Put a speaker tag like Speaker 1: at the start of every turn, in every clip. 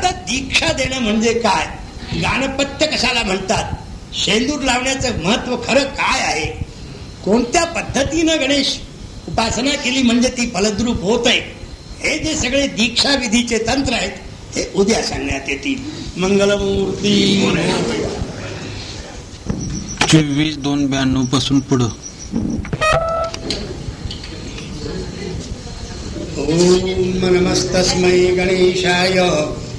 Speaker 1: आता दीक्षा देणं म्हणजे काय? गाणपत्य कशाला म्हणतात? शेंदूर लावण्याचं महत्त्व खरं काय आहे? कोणत्या पद्धतीनं गणेश उपासना केली म्हणजे ती फलद्रूप होत आहे? हे जे सगळे दीक्षा विधीचे तंत्र आहेत ते उद्या सांगण्यात येतील. मंगलमूर्ती.
Speaker 2: चोवीस दोन ब्याण्णवपासून पुढं.
Speaker 1: ॐ नमस्तस्मै गणेशाय.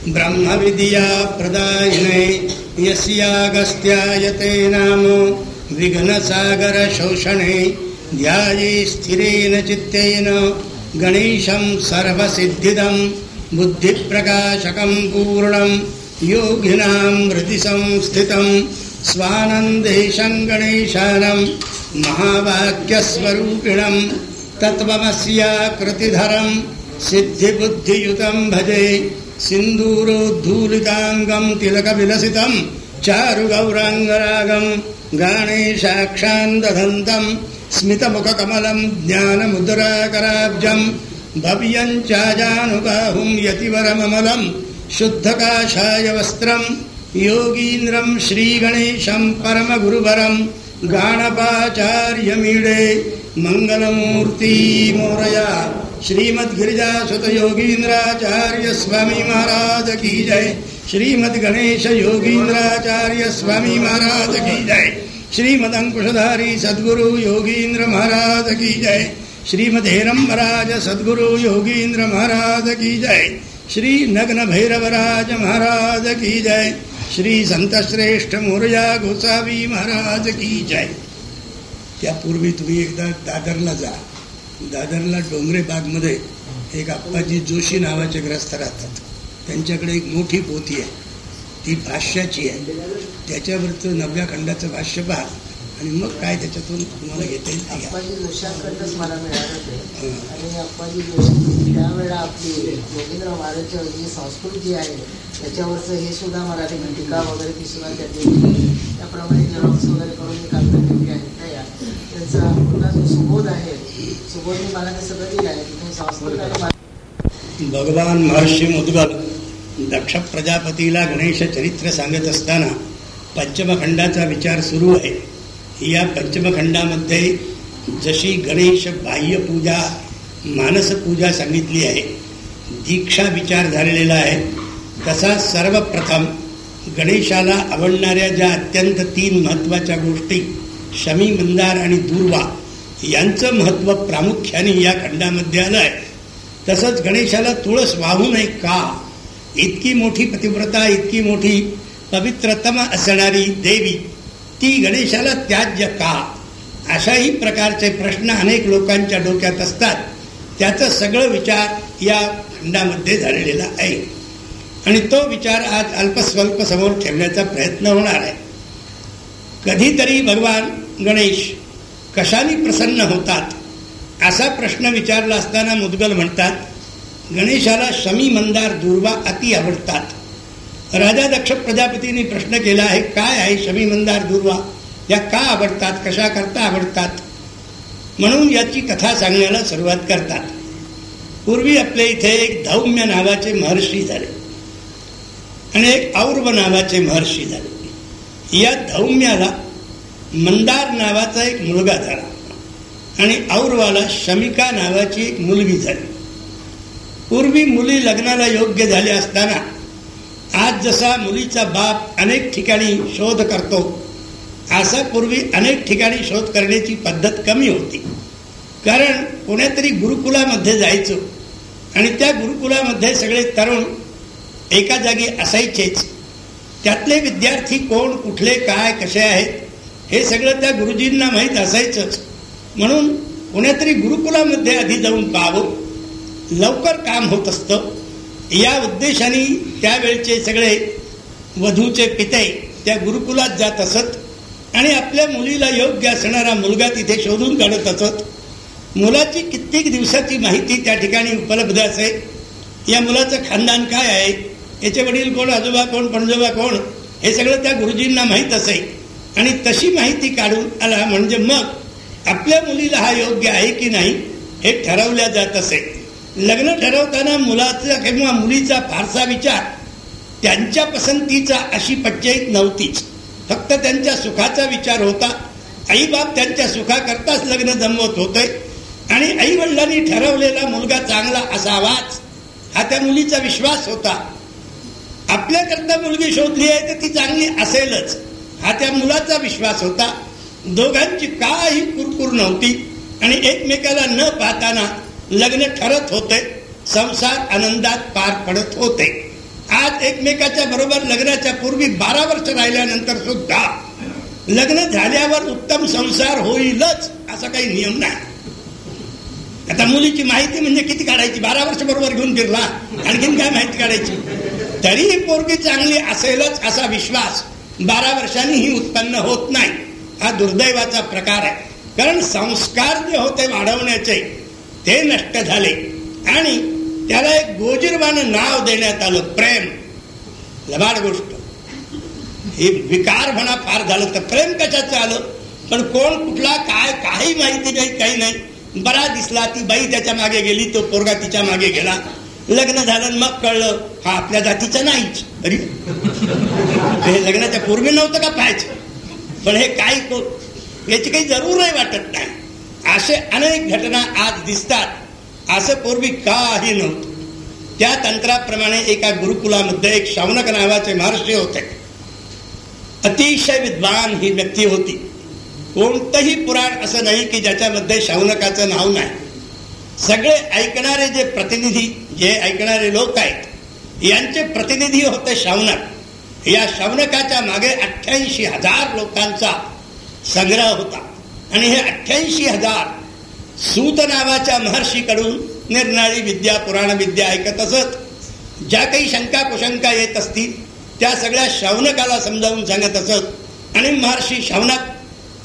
Speaker 1: ब्रह्मविद्या प्रदायिने यस्यागस्त्यायते नाम विघ्नसागरशोषणे ध्याये स्थिरेण चित्तेन गणेशं सर्वसिद्धिदं बुद्धिप्रकाशकं पूर्णं योगिनां हृदिसंस्थितं स्वानन्देशं गणेशानं महावाक्यस्वरूपिणं तत्त्वमस्याकृतिधरं सिद्धिबुद्धियुतं भजे सिन्दूरोद्धूलिताङ्गं तिलकविलसितं चारुगौराङ्गरागं गाणेशाक्षान्दधन्तं स्मितमुखकमलं ज्ञानमुद्राकराब्जं भव्यं चाजानुबाहुं यतिवरममलं शुद्धकाषाय वस्त्रं योगीन्द्रं श्रीगणेशं परमगुरुवरं गाणपाचार्यमीडे मङ्गलमूर्ती मोरया श्रीमद्गिरिजासुत योगींद्राचार्य स्वामी महाराज की जय। श्रीमद गणेश योगींद्राचार्य स्वामी महाराज की जय। श्रीमद अंकुशधारी सद्गुरु योगींद्र महाराज की जय। श्रीमद हेरंबराज सद्गुरु योगींद्र महाराज की जय। श्री नग्न भैरवराज महाराज की जय। श्री संतश्रेष्ठ मोरया गोसावी महाराज की जय। त्यापूर्वी तुम्ही एकदा दादरला जा। दादरला डोंगरे बागमध्ये एक आप्पाजी जोशी नावाचे ग्रस्त राहतात. त्यांच्याकडे एक मोठी पोथी आहे. ती भाष्याची आहे. त्याच्यावरचं नवव्या खंडाचं भाष्य पहा. आणि मग काय त्याच्यातून तुम्हाला घेता येईल
Speaker 3: मला. आणि अप्पाजी जोशी त्यावेळेला आपली योगेंद्र महाराजची जी संस्कृती आहे त्याच्यावरचं हे सुद्धा मराठी टीका वगैरे ती सुद्धा त्यांनी. त्याप्रमाणे वगैरे करून मी कागद ठेवली आहेत त्या त्यांचा पुन्हा जो सुबोध आहे सुबोधने मला ते सगळं दिलं आहे. तिथून संस्कृत आणि
Speaker 1: भगवान महर्षी मुद्गल दक्ष प्रजापतीला गणेश चरित्र सांगत असताना पंचमखंडाचा विचार सुरू आहे. या पंचमखंडामध्ये जशी गणेश बाह्यपूजा मानसपूजा सांगितली आहे दीक्षा विचार झालेला आहे तसा सर्वप्रथम गणेशाला आवडणाऱ्या ज्या अत्यंत तीन महत्त्वाच्या गोष्टी शमी मंदार आणि दुर्वा यांचं महत्त्व प्रामुख्याने या खंडामध्ये आलं आहे तसंच गणेशाला तुळस वाहू नये का? इतकी मोठी पतिव्रता इतकी मोठी पवित्रतम असणारी देवी ती गणेशाला त्याज्य का? अशाही प्रकारचे प्रश्न अनेक लोकांच्या डोक्यात असतात. त्याचं सगळं विचार या खंडामध्ये झालेला आहे. आणि तो विचार आज अल्पस्वल्प समोर ठेवण्याचा प्रयत्न होणार आहे. कधीतरी भगवान गणेश कशाने प्रसन्न होतात? असा प्रश्न विचारला असताना मुदगल म्हणतात गणेशाला शमी मंदार दुर्वा अति आवडतात. राजा दक्ष प्रजापतींनी प्रश्न केला आहे काय आहे शमी मंदार दुर्वा? या का आवडतात? कशा करता आवडतात? म्हणून याची कथा सांगण्याला सुरुवात करतात. पूर्वी आपल्या इथे एक धौम्य नावाचे महर्षी झाले आणि एक और्व नावाचे महर्षी झाले. या धौम्याला मंदार नावाचा एक मुलगा झाला. आणि औरवाला शमिका नावाची एक मुलगी झाली. पूर्वी मुली लग्नाला योग्य झाल्या असताना आज जसा मुलीचा बाप अनेक ठिकाणी शोध करतो असा पूर्वी अनेक ठिकाणी शोध करण्याची पद्धत कमी होती. कारण कोण्यातरी गुरुकुलामध्ये जायचो आणि त्या गुरुकुलामध्ये सगळे तरुण एका जागी असायचेच. त्यातले विद्यार्थी कोण कुठले काय कसे आहेत हे सगळं त्या गुरुजींना माहीत असायचंच. म्हणून कोण्यातरी गुरुकुलामध्ये आधी जाऊन पाहावं लवकर काम होत असतं. या उद्देशाने त्यावेळचे सगळे वधूचे पिते त्या गुरुकुलात जात असत आणि आपल्या मुलीला योग्य असणारा मुलगा तिथे शोधून काढत असत. मुलाची कित्येक दिवसाची माहिती त्या ठिकाणी उपलब्ध असे. या मुलाचं खानदान काय आहे? याचे वडील कोण आजोबा कोण पणजोबा कोण हे सगळं त्या गुरुजींना माहीत असे. आणि तशी माहिती काढून आला म्हणजे मग आपल्या मुलीला हा योग्य आहे की नाही हे ठरवल्या जात असे. लग्न ठरवताना मुलाचा किंवा मुलीचा फारसा विचार त्यांच्या पसंतीचा अशी पच्चयित नव्हतीच. फक्त त्यांच्या सुखाचा विचार होता. आईबाप त्यांच्या सुखाकरताच लग्न जमवत होते. आणि आईवडिलांनी ठरवलेला मुलगा चांगला असावाच हा त्या मुलीचा विश्वास होता. आपल्याकरता मुलगी शोधली आहे तर ती चांगली असेलच. हा त्या मुलाचा विश्वास होता. दोघांची काही कुरकुर नव्हती. आणि एकमेकाला न पाहताना लग्न ठरत होते. संसार आनंदात पार पडत होते. आज एकमेकाच्या बरोबर लग्नाच्या पूर्वी बारा वर्ष राहिल्यानंतर सुद्धा लग्न झाल्यावर उत्तम संसार होईलच असा काही नियम नाही. आता मुलीची माहिती म्हणजे किती काढायची? बारा वर्ष बरोबर घेऊन फिरला. आणखीन काय माहिती काढायची? तरीही पोरगी चांगली असेलच असा विश्वास बारा वर्षांनी ही उत्पन्न होत नाही हा दुर्दैवाचा प्रकार आहे. कारण संस्कार जे होते वाढवण्याचे ते नष्ट झाले. आणि त्याला एक गोजीरवान नाव देण्यात आलं प्रेम. लबाड गोष्ट. हे विकार म्हणा फार झालं तर प्रेम कशाचं आलं? पण कोण कुठला काय काही माहिती नाही काही नाही. बरा दिसला ती बाई त्याच्यामागे गेली तो पोरगा तिच्यामागे गेला. लग्न झालं मग कळलं हा आपल्या जातीचा नाहीच. अरे. हे लग्नाच्या पूर्वी नव्हतं का पाहायचं? पण हे काय याची काही जरूर नाही वाटत नाही. असे अनेक घटना आज दिसतात. असं पूर्वी काही नव्हतं. त्या तंत्राप्रमाणे एका गुरुकुलामध्ये एक शौनक नावाचे महर्षी होते. अतिशय विद्वान ही व्यक्ती होती. कोणतंही पुराण असं नाही की ज्याच्यामध्ये शौनकाचं नाव नाही. सगळे ऐकणारे जे प्रतिनिधी जे ऐकणारे लोक आहेत यांचे प्रतिनिधी होते शौनक या शौनकाच्या मागे अठ्ठ्याऐंशी हजार लोकांचा संग्रह होता. आणि हे अठ्ठ्याऐंशी हजार सूत नावाच्या महर्षीकडून निर्नाळी विद्या पुराण विद्या ऐकत असत. ज्या काही शंका कुशंका येत असतील त्या सगळ्या शौनकाला समजावून सांगत असत. आणि महर्षी शौनक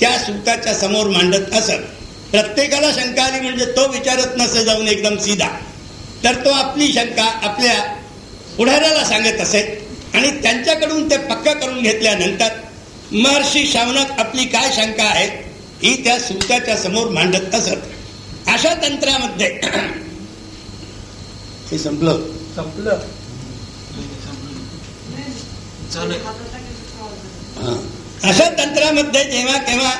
Speaker 1: त्या सूताच्या समोर मांडत असत. प्रत्येकाला शंका आली म्हणजे तो विचारत नसे जाऊन एकदम सीधा. तर तो आपली शंका आपल्या पुढाऱ्याला सांगत असे. आणि त्यांच्याकडून ते पक्क करून घेतल्यानंतर महर्षी शावनक आपली काय शंका आहे ही त्या सूताच्या समोर मांडत असत. अशा तंत्रामध्ये हे संपलं.
Speaker 3: संपलं.
Speaker 1: अशा तंत्रामध्ये जेव्हा केव्हा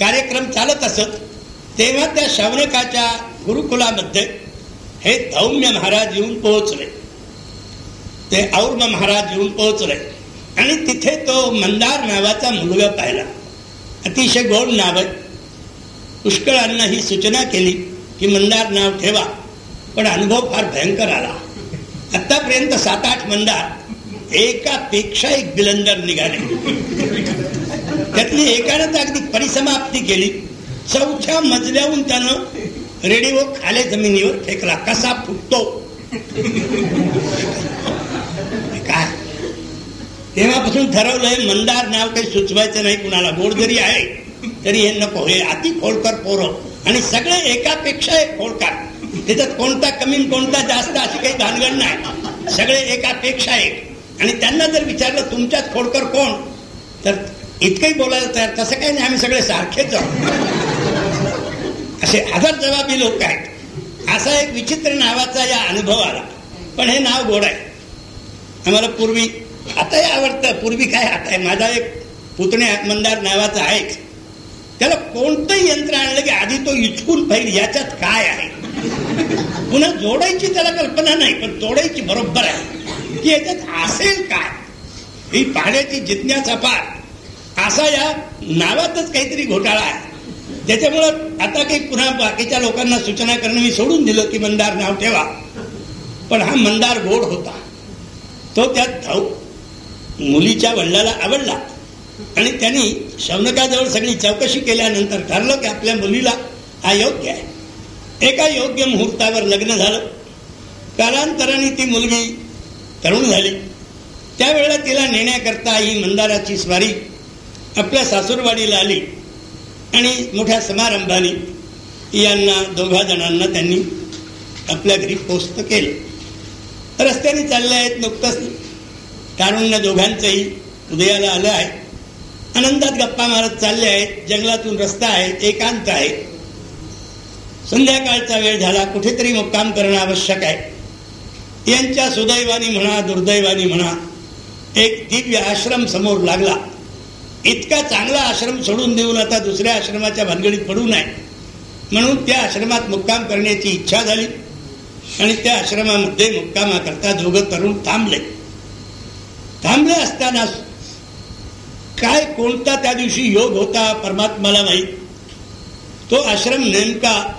Speaker 1: कार्यक्रम चालत असत तेव्हा त्या शवनकाच्या गुरुकुलामध्ये हे धौम्य महाराज येऊन पोहोचले. ते और्म महाराज येऊन पोहोचले. आणि तिथे तो मंदार नावाचा मुलगा पाहिला. अतिशय गोड नाव आहे. पुष्कळांना ही सूचना केली की मंदार नाव ठेवा पण अनुभव फार भयंकर आला. आतापर्यंत सात आठ मंदार एकापेक्षा एक बिलंदर निघाले. त्यातली एकानं अगदी परिसमाप्ती केली. चौथ्या मजल्याहून त्यानं रेडिओ खाले जमिनीवर फेकला. कसा फुटतो? काय? तेव्हापासून ठरवलंय मंदार नाव काही सुचवायचं नाही कुणाला. गोड जरी आहे तरी हे नको. हे अति खोडकर पोरं. आणि सगळे एकापेक्षा एक खोलकर. त्याच्यात कोणता कमी कोणता जास्त अशी काही भानगड नाही. सगळे एकापेक्षा एक आणि त्यांना जर विचारलं तुमच्यात खोडकर कोण? तर इतकंही बोलायला तयार. तसं काही नाही. आम्ही सगळे सारखेच असे हजार जबाबी लोक आहेत. असा एक विचित्र नावाचा या अनुभव आला. पण हे नाव गोड आहे. आम्हाला पूर्वी आताही आवडतं. पूर्वी काय आता आहे माझा एक पुतणे मंदार नावाचा आहे. त्याला कोणतंही यंत्र आणलं की आधी तो इचकून पाहिजे याच्यात काय आहे? पुन्हा जोडायची त्याला कल्पना नाही पण तोडायची बरोबर आहे. की याच्यात असेल काय? ही पाहण्याची जिज्ञासा पार. असा या नावातच काहीतरी घोटाळा आहे. त्याच्यामुळं आता काही पुन्हा बाकीच्या लोकांना सूचना करणं मी सोडून दिलं की मंदार नाव ठेवा. पण हा मंदार गोड होता. तो त्यात धाव मुलीच्या वडिलाला आवडला. आणि त्यांनी शौनकाजवळ सगळी चौकशी केल्यानंतर ठरलं की आपल्या मुलीला हा योग्य आहे. एका योग्य मुहूर्तावर लग्न झालं. कालांतराने ती मुलगी तरुण झाली. त्यावेळेला तिला नेण्याकरता ही मंदाराची स्वारी आपल्या सासूरवाडीला आली. आणि मोठ्या समारंभाने यांना दोघा जणांना त्यांनी आपल्या घरी पोस्त केलं. रस्त्याने चालले आहेत नुकतंच. तारुण्य दोघांचंही उदयाला आलं आहे. आनंदात गप्पा मारत चालले आहेत. जंगलातून रस्ता आहे एकांत आहे. संध्याकाळचा वेळ झाला. कुठेतरी मुक्काम करणं आवश्यक आहे. यांच्या सुदैवानी म्हणा दुर्दैवानी म्हणा एक दिव्य आश्रम समोर लागला. इतका चांगला आश्रम सोडून देऊन आता दुसऱ्या आश्रमाच्या भानगडीत पडू नये. म्हणून त्या आश्रमात मुक्काम करण्याची इच्छा झाली. आणि त्या आश्रमामध्ये मुक्कामाकरता दोघं तरुण थांबले. थांबले असताना काय कोणता त्या दिवशी योग होता परमात्माला माहीत? तो आश्रम नेमका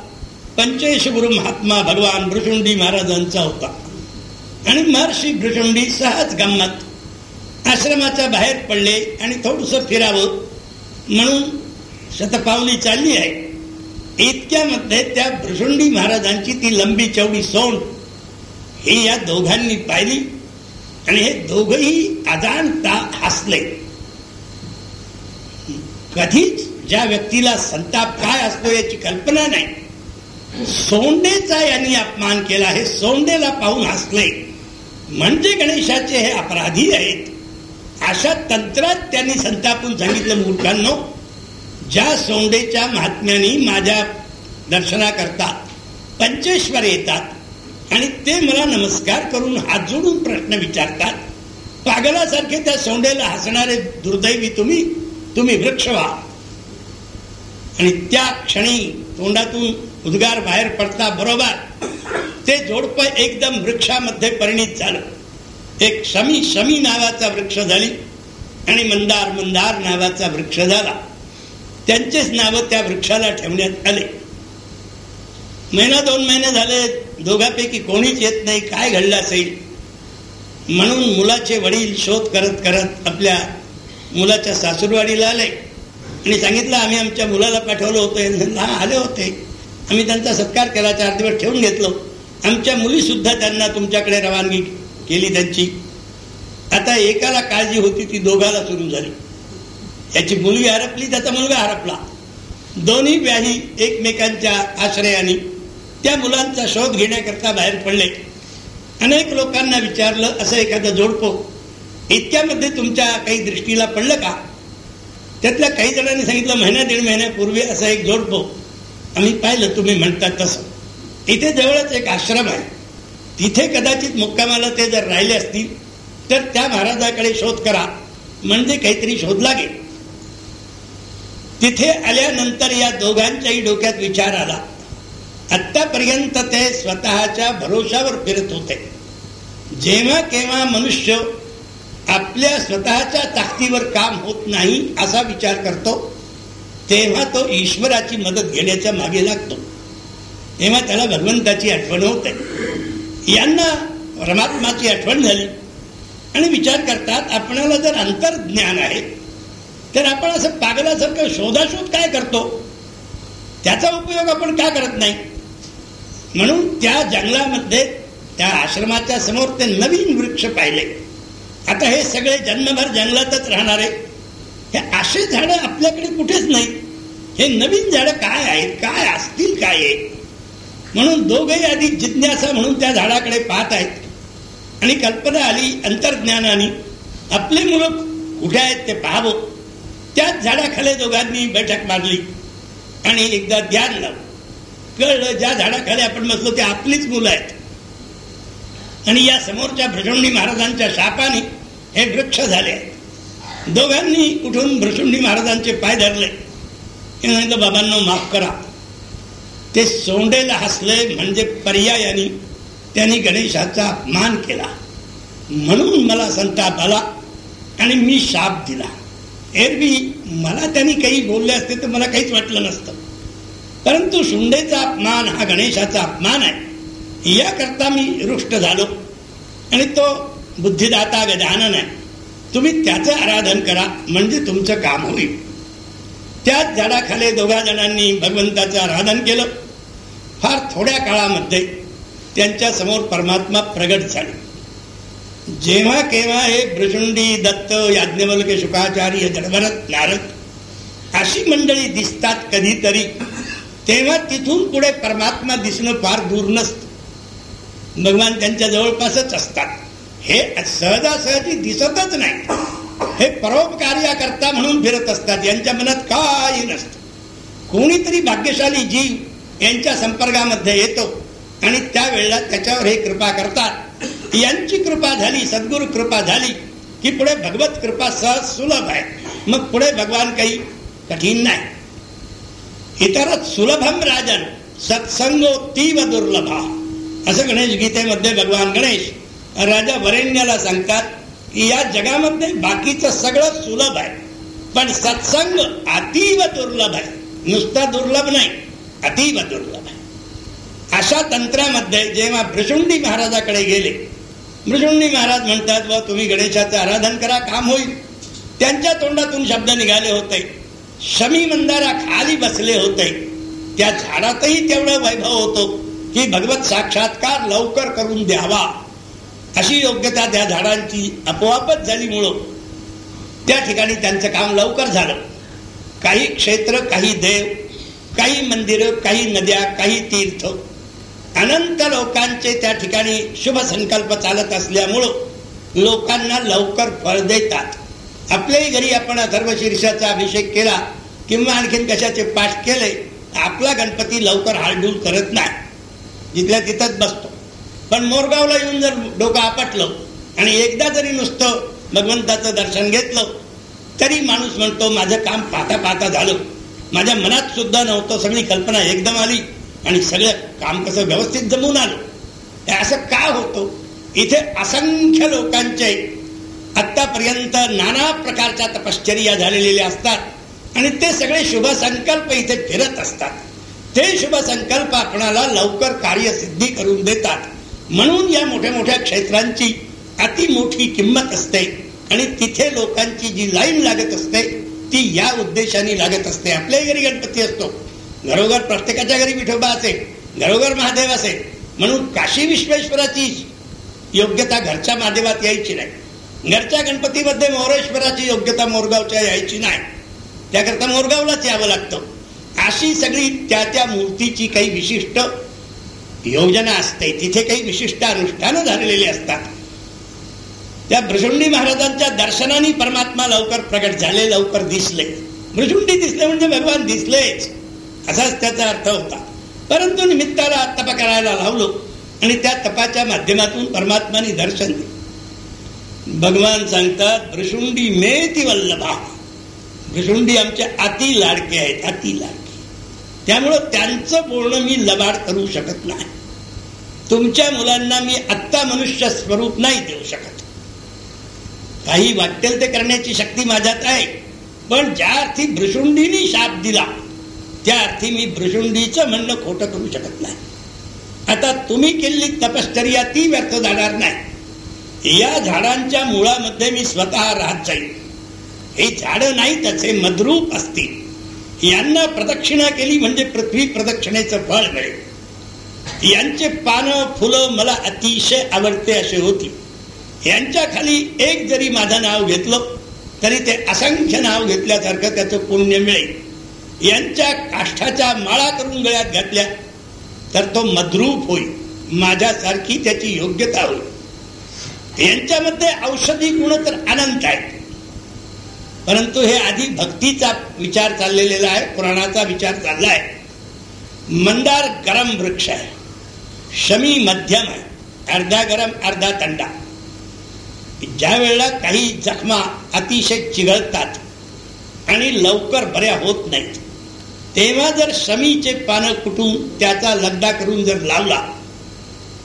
Speaker 1: पंचेश गुरु महात्मा भगवान भृषुंडी महाराजांचा होता. आणि महर्षी भृषुंडी सहज गंमत आश्रमाच्या बाहेर पडले आणि थोडस फिरावं म्हणून शतपावली चालली आहे. इतक्यामध्ये त्या भृषुंडी महाराजांची ती लंबी चौडी सोंड ही या दोघांनी पाहिली आणि हे दोघही अजाणता हसले. कधीच ज्या व्यक्तीला संताप काय असतो याची कल्पना नाही. सोंडेचा यांनी अपमान केला हे सोंडेला पाहून हसले. म्हणजे गणेशाचे हे अपराधी आहेत. अशा तंत्रात त्यांनी संतापून सांगितलं मूर्खांनो ज्या सोंडेच्या महात्म्यानी माझ्या दर्शनाकरता पंचेश्वर येतात आणि ते मला नमस्कार करून हात जोडून प्रश्न विचारतात पागलासारखे त्या सोंडेला हसणारे दुर्दैवी तुम्ही तुम्ही वृक्ष व्हा. आणि त्या क्षणी तोंडातून उद्गार बाहेर पडता बरोबर. ते जोडप एकदम वृक्षामध्ये परिणित झालं. एक शमी शमी नावाचा वृक्ष झाली आणि मंदार मंदार नावाचा वृक्ष झाला. त्यांचेच नाव त्या वृक्षाला ठेवण्यात आले. महिना दोन महिने झाले दोघांपैकी कोणीच येत नाही काय घडलं असेल? म्हणून मुलाचे वडील शोध करत करत आपल्या मुलाच्या सासूरवाडीला आले. आणि सांगितलं आम्ही आमच्या मुलाला पाठवलं होतं. हा आले होते. आम्ही त्यांचा सत्कार केला चार दिवस ठेवून घेतलो. आमच्या मुली सुद्धा त्यांना तुमच्याकडे रवानगी केली त्यांची. आता एकाला काळजी होती ती दोघाला सुरू झाली. याची मुलगी हरपली त्याचा मुलगा हरपला. दोन्ही व्याही एकमेकांच्या आश्रयाने त्या मुलांचा शोध घेण्याकरता बाहेर पडले. अनेक लोकांना विचारलं असं एखादं जोडपो इतक्यामध्ये तुमच्या काही दृष्टीला पडलं का? त्यातल्या काही जणांनी सांगितलं महिन्या दीड महिन्यापूर्वी असं एक जोडपो. आम्ही पाहिलं तुम्ही म्हणता तसं. इथे जवळच एक आश्रम आहे. तिथे कदाचित मुक्कामाला ते जर राहिले असतील तर त्या महाराजाकडे शोध करा. म्हणजे काहीतरी शोध लागेल. तिथे आल्यानंतर या दोघांच्याही डोक्यात विचार आला. आतापर्यंत ते स्वतःच्या भरोशावर फिरत होते. जेव्हा केव्हा मनुष्य आपल्या स्वतःच्या ताकदीवर काम होत नाही असा विचार करतो तेव्हा तो ईश्वराची मदत घेण्याच्या मागे लागतो. तेव्हा त्याला भगवंताची आठवण होते. यांना परमात्माची आठवण झाली. आणि विचार करतात आपणाला जर अंतर्ज्ञान आहे तर आपण असं पागलासारखं शोधाशोध काय करतो? त्याचा उपयोग आपण का करत नाही? म्हणून त्या जंगलामध्ये त्या आश्रमाच्या समोर ते नवीन वृक्ष पाहिले. आता हे सगळे जन्मभर जंगलातच राहणारे. हे असे झाडं आपल्याकडे कुठेच नाही. हे नवीन झाडं काय आहेत काय असतील काय आहेत? म्हणून दोघही आधी जिज्ञासा म्हणून त्या झाडाकडे पाहत आहेत. आणि कल्पना आली अंतर्ज्ञानाने आपले मुलं कुठे आहेत ते पाहावं. त्याच झाडाखाली दोघांनी बैठक मारली आणि एकदा ध्यान लावलं. कळलं ज्या झाडाखाली आपण बसलो ते आपलीच मुलं आहेत. आणि या समोरच्या भ्रषुंडी महाराजांच्या शापाने हे वृक्ष झाले आहेत. दोघांनी उठून भ्रषुंडी महाराजांचे पाय धरले. बाबांना माफ करा. ते सोंडेला हसले म्हणजे पर्यायाने त्यांनी गणेशाचा अपमान केला. म्हणून मला संताप आला आणि मी शाप दिला. एरवी मला त्यांनी काही बोलले असते तर मला काहीच वाटलं नसतं. परंतु शुंडेचा अपमान हा गणेशाचा अपमान आहे. याकरता मी रुष्ट झालो. आणि तो बुद्धिदाता गजानन आहे. तुम्ही त्याचं आराधन करा म्हणजे तुमचं काम होईल. त्याच झाडाखाली दोघा जणांनी भगवंताचं आराधन केलं. फार थोड्या काळामध्ये त्यांच्यासमोर परमात्मा प्रगट झाले. जेव्हा केव्हा हे ब्रजुंडी दत्त याज्ञवल्क शुकाचार्य जडभरत नारद अशी मंडळी दिसतात कधीतरी तेव्हा तिथून पुढे परमात्मा दिसणं फार दूर नसत. भगवान त्यांच्या जवळपासच असतात. हे सहजासहजी दिसतच नाही. हे परोपकार्याकरता म्हणून फिरत असतात. यांच्या मनात काही नसतं. कोणीतरी भाग्यशाली जीव यांच्या संपर्कामध्ये येतो. आणि त्यावेळेला त्याच्यावर हे कृपा करतात. यांची कृपा झाली सद्गुरु कृपा झाली की पुढे भगवत कृपा सहज सुलभ आहे. मग पुढे भगवान काही कठीण नाही. इतर सुलभम राजन सत्संगो तीव दुर्लभा. असं गणेश गीतेमध्ये भगवान गणेश राजा वरेण्याला सांगतात की या जगामध्ये बाकीचं सगळं सुलभ आहे. पण सत्संग अतीव दुर्लभ आहे. नुसता दुर्लभ नाही. अतीव दुर्लभ. आहे अशा तंत्रामध्ये जेव्हा भ्रशुंडी महाराजाकडे गेले भ्रशुंडी महाराज म्हणतात व तुम्ही गणेशाचं आराधन करा काम होईल. त्यांच्या तोंडातून शब्द निघाले होते. शमी मंदारा खाली बसले होते. त्या झाडातही तेवढं वैभव होतो की भगवत साक्षात्कार लवकर करून द्यावा. अशी योग्यता त्या झाडांची आपोआपच झालीमुळं त्या ठिकाणी त्यांचं काम लवकर झालं. काही क्षेत्र काही देव काही मंदिरं काही नद्या काही तीर्थ. अनंत लोकांचे त्या ठिकाणी शुभ संकल्प चालत असल्यामुळं लोकांना लवकर फळ देतात. आपल्याही घरी आपण अथर्व शीर्षाचा अभिषेक केला किंवा आणखीन कशाचे पाठ केले आपला गणपती लवकर हालडूल करत नाही. जिथल्या तिथंच बसतो. पण मोरगावला येऊन जर डोकं आपटलं आणि एकदा जरी नुसतं भगवंताचं दर्शन घेतलं तरी माणूस म्हणतो माझं काम पाहता पाहता झालं. माझ्या मनात सुद्धा नव्हतं. सगळी कल्पना एकदम आली आणि सगळं काम कसं व्यवस्थित जमून आलं. असं का होतं? इथे असंख्य लोकांचे आतापर्यंत नाना प्रकारच्या तपश्चर्या झालेल्या असतात आणि ते सगळे शुभ संकल्प इथे फिरत असतात. ते शुभ संकल्प आपणाला लवकर कार्यसिद्धी करून देतात. म्हणून या मोठ्या मोठ्या क्षेत्रांची अति मोठी किंमत असते आणि तिथे लोकांची जी लाईन लागत असते ती या उद्देशाने लागत असते. आपल्याही घरी गणपती असतो. घरोघर प्रत्येकाच्या घरी विठोबा असेल घरोघर महादेव असेल म्हणून काशी विश्वेश्वराची योग्यता घरच्या महादेवात यायची नाही. घरच्या गणपतीमध्ये मोरेश्वराची योग्यता मोरगावच्या यायची नाही. त्याकरता मोरगावलाच यावं लागतं. अशी सगळी त्या त्या मूर्तीची काही विशिष्ट योजना असते. तिथे काही विशिष्ट अनुष्ठानं झालेली असतात. त्या भ्रशुंडी महाराजांच्या दर्शनाने परमात्मा लवकर प्रकट झाले लवकर दिसले. भ्रशुंडी दिसले म्हणजे भगवान दिसलेच. असाच त्याचा अर्थ होता. परंतु निमित्ताला तप करायला लावलो आणि त्या तपाच्या माध्यमातून परमात्माने दर्शन दिले. भगवान सांगतात भ्रशुंडी मेती वल्लभा. भ्रशुंडी आमचे अति लाडके आहेत अति लाडके. त्यामुळं त्यांचं बोलणं मी लबाड करू शकत नाही. तुमच्या मुलांना मी आत्ता मनुष्य स्वरूप नाही देऊ शकत. काही वाटेल ते करण्याची शक्ती माझ्यात आहे पण ज्या अर्थी भ्रुशुंडीने शाप दिला त्या अर्थी मी भ्रुशुंडीचं म्हणणं खोटं करू शकत नाही. आता तुम्ही केलेली तपश्चर्या ती व्यर्थ जाणार नाही. या झाडांच्या मुळामध्ये मी स्वतः राहत जाईल हे झाडं नाही त्याचे मद्रूप असतील. यांना प्रदक्षिणा केली म्हणजे पृथ्वी प्रदक्षिणेचं फळ मिळेल. यांचे पानं फुलं मला अतिशय आवडते असे होती. यांच्या खाली एक जरी माझं नाव घेतलं तरी ते असंख्य नाव घेतल्यासारखं त्याचं पुण्य मिळेल. यांच्या काष्ठाच्या माळा करून गळ्यात घातल्या तर तो मद्रूप होईल माझ्यासारखी त्याची योग्यता होईल. यांच्यामध्ये औषधी गुण तर अनंत आहेत. परंतु हे आधी भक्तीचा विचार चाललेला आहे पुराणाचा विचार चालला आहे. मंदार गरम वृक्ष आहे. शमी मध्यम आहे. अर्धा गरम अर्धा थंडा. ज्या वेळेला काही जखमा अतिशय चिघळतात आणि लवकर बऱ्या होत नाहीत तेव्हा जर शमीचे पानं कुटून त्याचा लग्डा करून जर लावला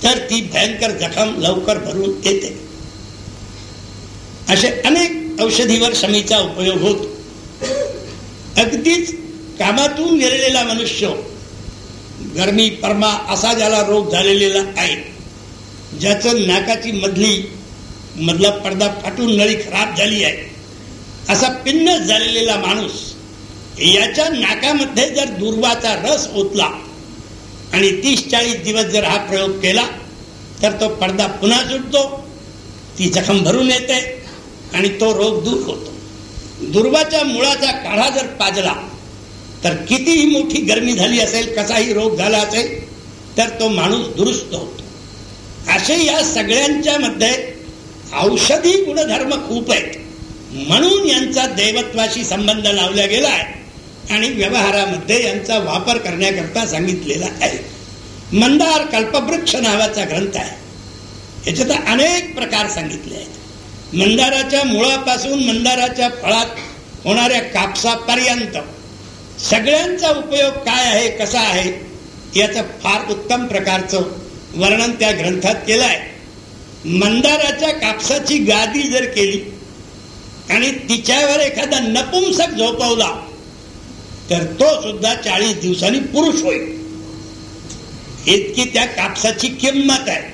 Speaker 1: तर ती भयंकर जखम लवकर भरून येते. असे अनेक औषधीवर शमीचा उपयोग होतो. अगदीच कामातून गेलेला मनुष्य गरमी परमा असा ज्याला रोग झालेला आहे ज्याचं नाकाची मधली मधला पडदा फाटून नळी खराब झाली आहे. असा पिन्न झालेला माणूस याच्या नाकामध्ये जर दुर्वाचा रस ओतला आणि तीस चाळीस दिवस जर हा प्रयोग केला तर तो पडदा पुन्हा सुटतो ती जखम भरून येते आणि तो रोग दूर होतो. दुर्वाच्या मुळाचा काढा जर पाजला तर कितीही मोठी गरमी झाली असेल कसाही रोग झाला असेल तर तो माणूस दुरुस्त होतो. असे या सगळ्यांच्या मध्ये औषधी गुणधर्म खूप आहेत. म्हणून यांचा दैवत्वाशी संबंध लावला गेला आहे आणि व्यवहारामध्ये यांचा वापर करण्याकरता सांगितलेला आहे. मंदार कल्पवृक्ष नावाचा ग्रंथ आहे. याच्यात अनेक प्रकार सांगितले आहेत. मंदाराच्या मुळापासून मंदाराच्या फळात होणाऱ्या कापसापर्यंत सगळ्यांचा उपयोग काय आहे कसा आहे याचं फार उत्तम प्रकारचं वर्णन त्या ग्रंथात केलं आहे मंदाराच्या कापसाची गादी जर केली आणि तिच्यावर एखादा नपुंसक झोपवला तर तो सुद्धा चाळीस दिवसांनी पुरुष होईल. इतकी त्या कापसाची किंमत आहे.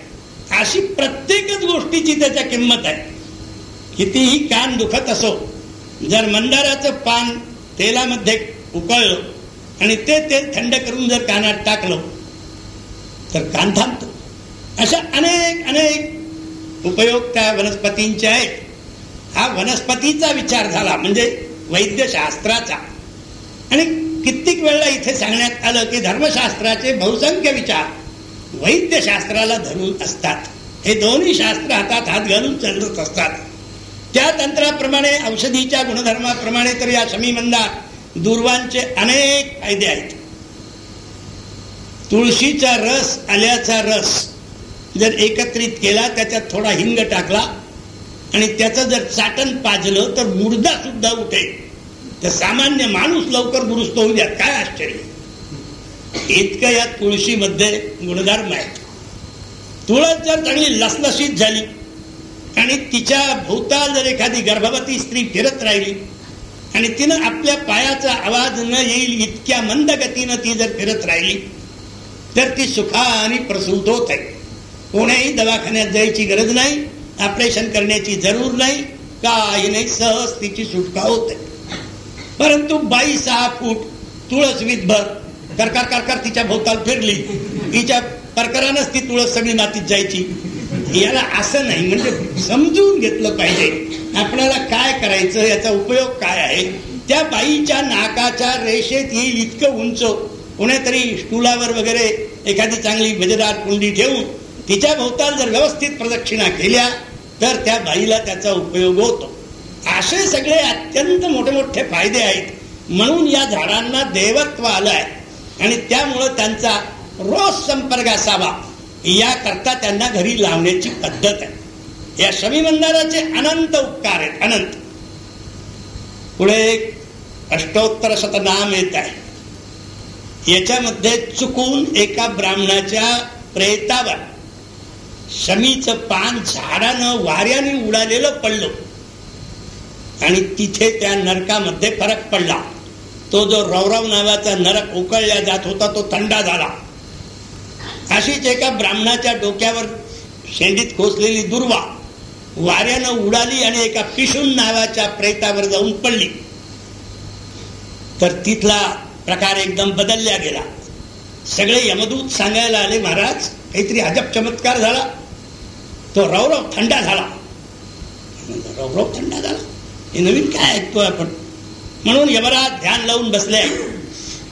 Speaker 1: अशी प्रत्येकच गोष्टीची त्याच्या किंमत आहे. कितीही कान दुखत असो जर मंदाराचं पान तेलामध्ये उकळलं आणि ते तेल थंड करून जर कानात टाकलं तर कान थांबतो. अशा अनेक अनेक उपयोग त्या वनस्पतींचे आहेत. हा वनस्पतीचा विचार झाला म्हणजे वैद्यशास्त्राचा. आणि कित्येक वेळेला इथे सांगण्यात आलं की धर्मशास्त्राचे बहुसंख्य विचार वैद्यशास्त्राला धरून असतात. हे दोन्ही शास्त्र हातात हात घालून चालत असतात. त्या तंत्राप्रमाणे औषधीच्या गुणधर्माप्रमाणे तर या समीमंदा दुर्वांचे अनेक फायदे आहेत. तुळशीचा रस आल्याचा रस जर एकत्रित केला त्याच्यात थोडा हिंग टाकला आणि त्याचं जर चाटण पाजलं तर मुर्दा सुद्धा उठेल. तर सामान्य माणूस लवकर दुरुस्त होऊ द्या. काय आश्चर्य. इतकं या तुळशीमध्ये गुणधर्म आहेत तुळस जर चांगली लसलशीत झाली आणि तिच्या भोवताल जर एखादी गर्भवती स्त्री फिरत राहिली आणि तिनं आपल्या पायाचा आवाज न येईल इतक्या मंद गतीनं ती जर फिरत राहिली तर ती सुखा आणि प्रसूत होत. आहे कोणाही दवाखान्यात जायची गरज नाही ऑपरेशन करण्याची जरूर नाही काही नाही सहज तिची सुटका होते. परंतु बाई सहा फूट तुळस विधभर करकार करकार तिच्या भोवताल फिरली. तिच्या परकरानच ती तुळस सगळी मातीत जायची. याला असं नाही म्हणजे समजून घेतलं पाहिजे. आपल्याला काय करायचं याचा उपयोग काय आहे? त्या बाईच्या नाकाच्या रेषेत येईल इतकं उंच. कोणीतरी स्टुलावर वगैरे एखादी चांगली भजदार कुंडी ठेवून तिच्या भोवताल जर व्यवस्थित प्रदक्षिणा केल्या तर त्या बाईला त्याचा उपयोग होतो. असे सगळे अत्यंत मोठे मोठे फायदे आहेत. म्हणून या झाडांना देवत्व आलंय. आणि त्यामुळं त्यांचा रोज संपर्क असावा याकरता त्यांना घरी लावण्याची पद्धत आहे. या शमी मंदाराचे अनंत उपकार आहेत अनंत. पुढे अष्टोत्तर शतनाम येत आहे. याच्यामध्ये चुकून एका ब्राह्मणाच्या प्रेतावर शमीचं पान झाडानं वाऱ्याने उडालेलं पडलं. आणि तिथे त्या नरकामध्ये फरक पडला. तो जो रौरव नावाचा नरक उकळल्या जात होता तो थंडा झाला. अशीच एका ब्राह्मणाच्या डोक्यावर शेंडीत खोसलेली दुर्वा वाऱ्यानं उडाली आणि एका पिशून नावाच्या प्रेतावर जाऊन पडली. तर तिथला प्रकार एकदम बदलल्या गेला. सगळे यमदूत सांगायला आले महाराज काहीतरी अजब चमत्कार झाला. तो रवरव थंडा झाला. रवरव थंडा झाला. हे नवीन काय ऐकतोय आपण? म्हणून यमराज ध्यान लावून बसले.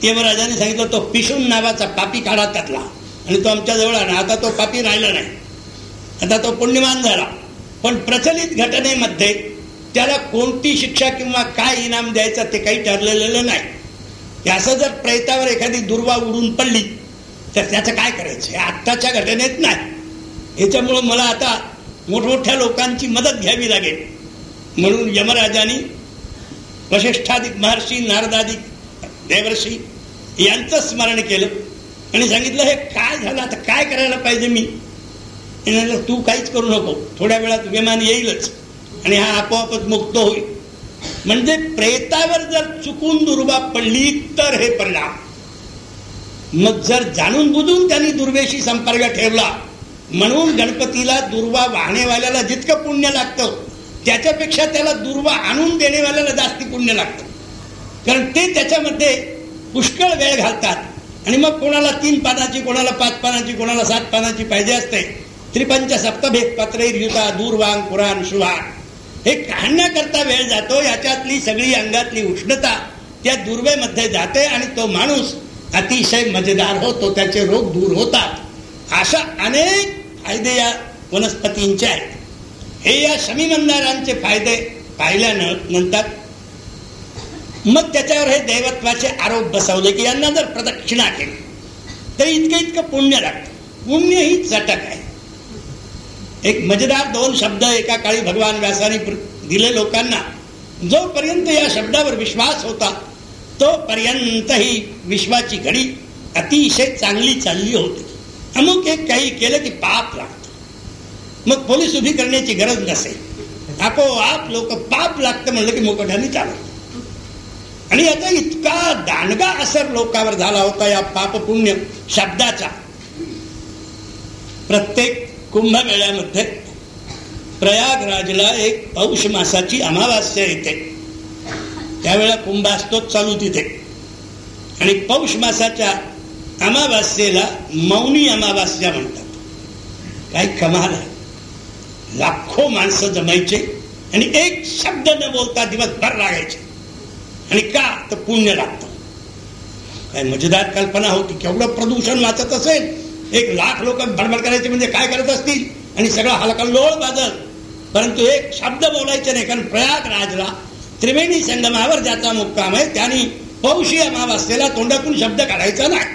Speaker 1: यमराजाने सांगितलं तो पिशून नावाचा पापी काढा त्यातला. आणि तो आमच्याजवळ आला. आता तो पापी राहिला नाही. आता तो पुण्यमान झाला. पण प्रचलित घटनेमध्ये त्याला कोणती शिक्षा किंवा काय इनाम द्यायचं ते काही ठरलेलं नाही. असं जर प्रेतावर एखादी दुर्वा उडून पडली तर त्याचं काय करायचं? हे आत्ताच्या घटनेत नाही. याच्यामुळं मला आता मोठमोठ्या लोकांची मदत घ्यावी लागेल. म्हणून यमराजानी वशिष्ठाधिक महर्षी नारदाधिक देवर्षी यांचं स्मरण केलं आणि सांगितलं हे काय झालं? आता काय करायला पाहिजे मी? तू काहीच करू नको. थोड्या वेळात विमान येईलच आणि हा आपोआपच मुक्त होईल. म्हणजे प्रेतावर जर चुकून दुर्बा पडली तर हे परिणाम. मग जर जाणून बुजून त्यांनी दुर्वेशी संपर्क ठेवला म्हणून गणपतीला दुर्वा वाहणेवाल्याला जितकं पुण्य लागतं त्याच्यापेक्षा त्याला दुर्वा आणून देणेवाल्याला जास्ती पुण्य लागतं. कारण ते त्याच्यामध्ये पुष्कळ वेळ घालतात. आणि मग कोणाला तीन पानाची कोणाला पाच पानाची कोणाला सात पानाची पाहिजे असते. त्रिपंच सप्तभेद पत्रे युता दूरवांग पुराण सुहान हे काढण्याकरता वेळ जातो याच्यातली सगळी अंगातली उष्णता त्या दुर्वेमध्ये जाते आणि तो माणूस अतिशय मजेदार होतो त्याचे रोग दूर होतात. अशा अनेक फायदे या वनस्पतींचे आहेत. हे या शमीमंदारांचे फायदे पाहिल्यानंतर मग त्याच्यावर हे दैवत्वाचे आरोप बसवले की यांना जर प्रदक्षिणा केली तर इतकं इतकं पुण्य लागतं. पुण्य ही चटक आहे. एक मजेदार दोन शब्द एका काळी भगवान व्यासाने दिले लोकांना. जोपर्यंत या शब्दावर विश्वास होता तोपर्यंत ही विश्वाची घडी अतिशय चांगली चालली होती. अमुक एक काही केलं की पाप लागत. मग पोलीस उभी करण्याची गरज नसेल. आपोआप लोक पाप लागतं म्हणलं की मोकट्याने चालत. आणि याचा इतका दानगा असर लोकांवर झाला होता या पाप पुण्य शब्दाचा. प्रत्येक कुंभमेळ्यामध्ये प्रयागराजला एक पौष मासाची अमावास्या येते. त्यावेळेला कुंभ असतो चालू तिथे. आणि पौष मासाच्या अमावास्येला मौनी अमावास्या म्हणतात. काही कमाल आहे लाखो माणसं जमायचे आणि एक शब्द न बोलता दिवसभर लागायचे आणि का? तर पुण्य लागतं काय मजेदार कल्पना होती. केवढं प्रदूषण वाचत असेल. एक लाख लोक भडबड करायचे म्हणजे काय करत असतील? आणि सगळा हलका लोळ बाजल. परंतु एक शब्द बोलायचे नाही कारण प्रयागराजला त्रिवेणी संगमावर ज्याचा मुक्काम आहे त्यांनी पौशी अमावास्येला तोंडातून शब्द काढायचा नाही.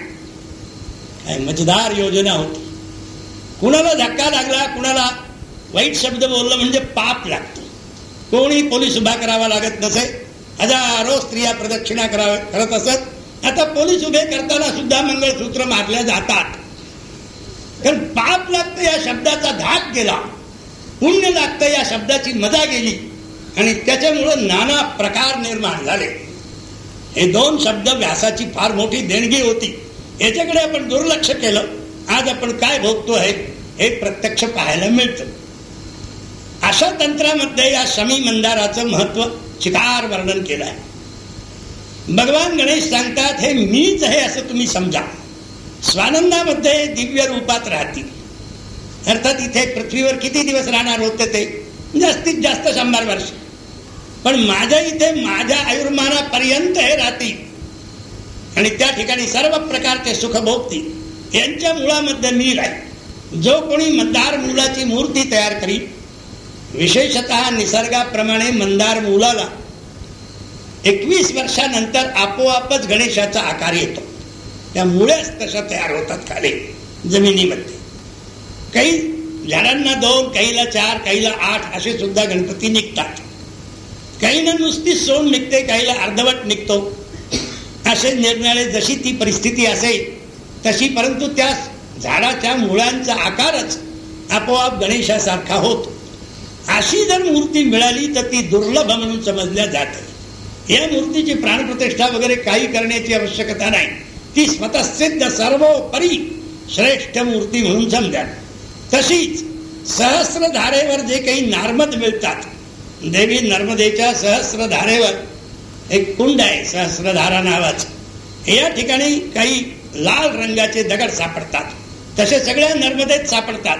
Speaker 1: काय मजेदार योजना होती. कुणाला धक्का लागला कुणाला वाईट शब्द बोललं म्हणजे पाप लागतो. कोणी पोलीस उभा करावा लागत नसे हजारो स्त्रिया प्रदक्षिणा कराव्या करत असत. आता पोलीस उभे करताना सुद्धा मंगळसूत्र मारल्या जातात. कारण पाप लागतं या शब्दाचा धाक गेला. पुण्य लागतं या शब्दाची मजा गेली. आणि त्याच्यामुळं नाना प्रकार निर्माण झाले. हे दोन शब्द व्यासाची फार मोठी देणगी होती. याच्याकडे आपण दुर्लक्ष केलं. आज आपण काय भोगतो आहे हे प्रत्यक्ष पाहायला मिळतं. अशा तंत्रामध्ये या शमी मंदाराचं महत्त्व चिकार वर्णन केलं आहे. भगवान गणेश सांगतात हे मीच आहे असं तुम्ही समजा. स्वानंदामध्ये दिव्य रूपात राहतील. अर्थात इथे पृथ्वीवर किती दिवस राहणार होते ते? जास्तीत जास्त शंभर वर्ष. पण माझ्या इथे माझ्या आयुर्मानापर्यंत हे राहतील आणि त्या ठिकाणी सर्व प्रकारचे सुख भोगतील यांच्या मुळामध्ये मी राहील जो कोणी मंदार मुलाची मूर्ती तयार करी विशेषत निसर्गाप्रमाणे मंदार मुलाला एकवीस वर्षानंतर आपोआपच गणेशाचा आकार येतो. त्या मुळ्याच तशा तयार होतात खाली जमिनीमध्ये. काही झाडांना दोन काहीला चार काहीला आठ असे सुद्धा गणपती निघतात. काहीनं नुसती सोन निघते काहीला अर्धवट निघतो. असे निर्णय जशी ती परिस्थिती असेल तशी परंतु त्या झाडाच्या मुळांचा आकारच आपोआप गणेशासारखा होतो. अशी जर मूर्ती मिळाली तर ती दुर्लभ म्हणून समजल्या जाते. या मूर्तीची प्राणप्रतिष्ठा वगैरे काही करण्याची आवश्यकता नाही. ती स्वतःसिद्ध सर्वोपरी श्रेष्ठ मूर्ती म्हणून समजा तशीच सहस्रधारेवर जे काही नार्मद मिळतात देवी नर्मदेच्या सहस्रधारेवर एक कुंड आहे सहस्रधारा नावाचं. या ठिकाणी काही लाल रंगाचे दगड सापडतात. तसे सगळ्या नर्मदेत सापडतात.